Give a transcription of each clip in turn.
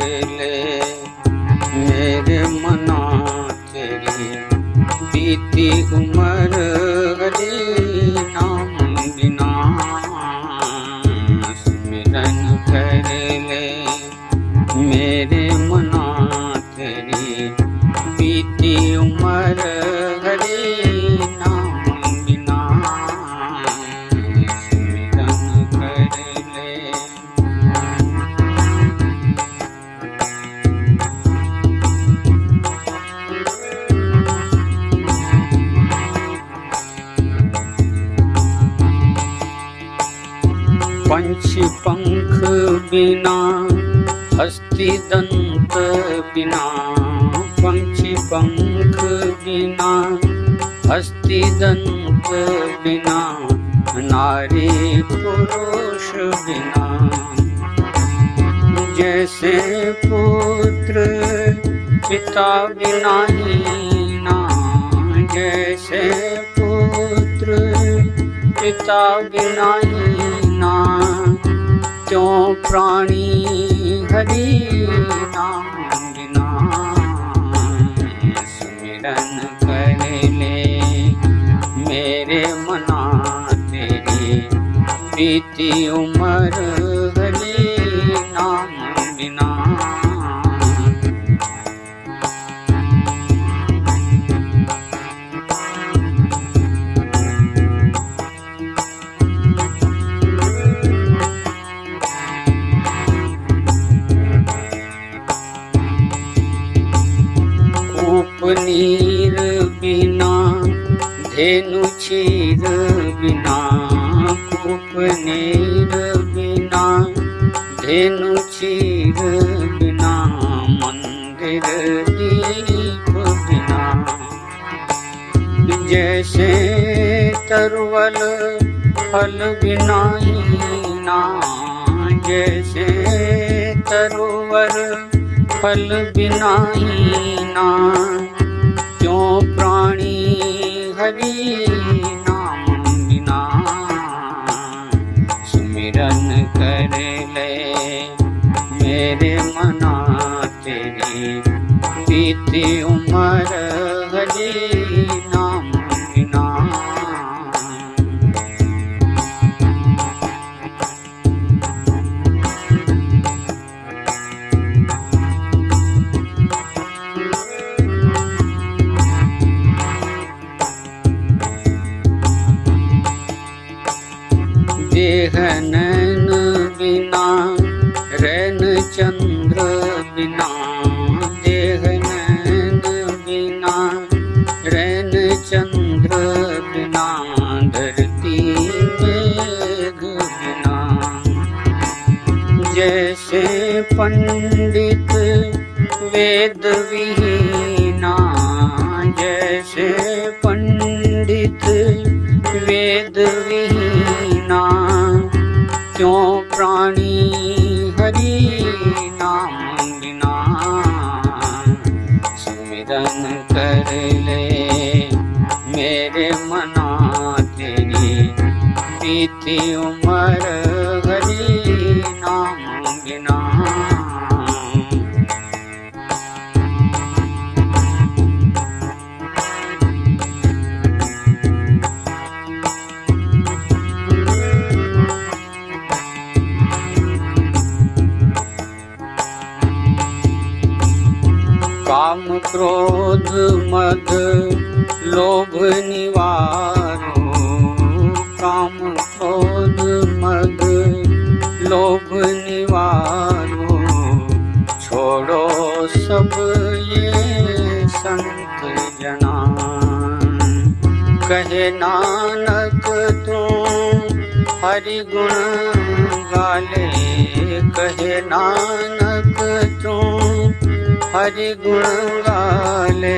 कर ले मेरे मना तेरी बीती उम्र पंछी पंख बिना, हस्ती दंत बिना। पंछी पंख बिना, हस्ती दंत बिना। नारी पुरुष बिना। जैसे पुत्र पिता बिना ना, जैसे पुत्र पिता बिना ही त्यों प्राणी हरि नाम बिना सुमिरन कर ले मेरे मना तेरी बीती उम्र उपनीर बिना, धेनु क्षीर बिना, उपनीर बिना, धेनु क्षीर बिना, मंदिर दीप बिना। जैसे तरुवल फल बिना ही ना, जैसे तरुवर फल बिना ना प्राणी हरि नाम बिना सुमिरन कर ले मेरे मना तेरी। बीती उम्र हरि देह नैन बिना रैन चंद्र बिना देह नैन बिना रैन चंद्र बिना, धरती मेघ बिना। जैसे पंडित वेद विहीना, जैसे पंडित वेद विहीना क्यों प्राणी हरि नाम बिना? सुमिरन कर ले मेरे मना तेरी। बीती उम्र हरि नाम बिना। क्रोध मद लोभ निवारो। काम क्रोध मद लोभ निवारो। छोड़ो सब ये संत जना कहे नानक तू हरि गुण गाले। कहे नानक तू हरि गुण गाले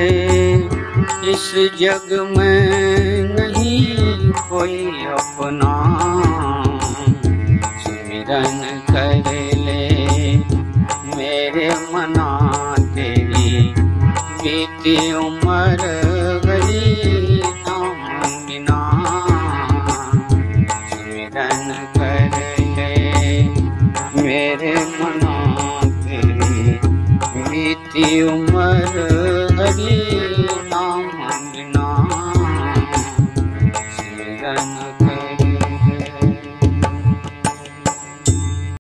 इस जग में नहीं कोई अपना। सुमिरन कर ले मेरे मना तेरी। बीती उम्र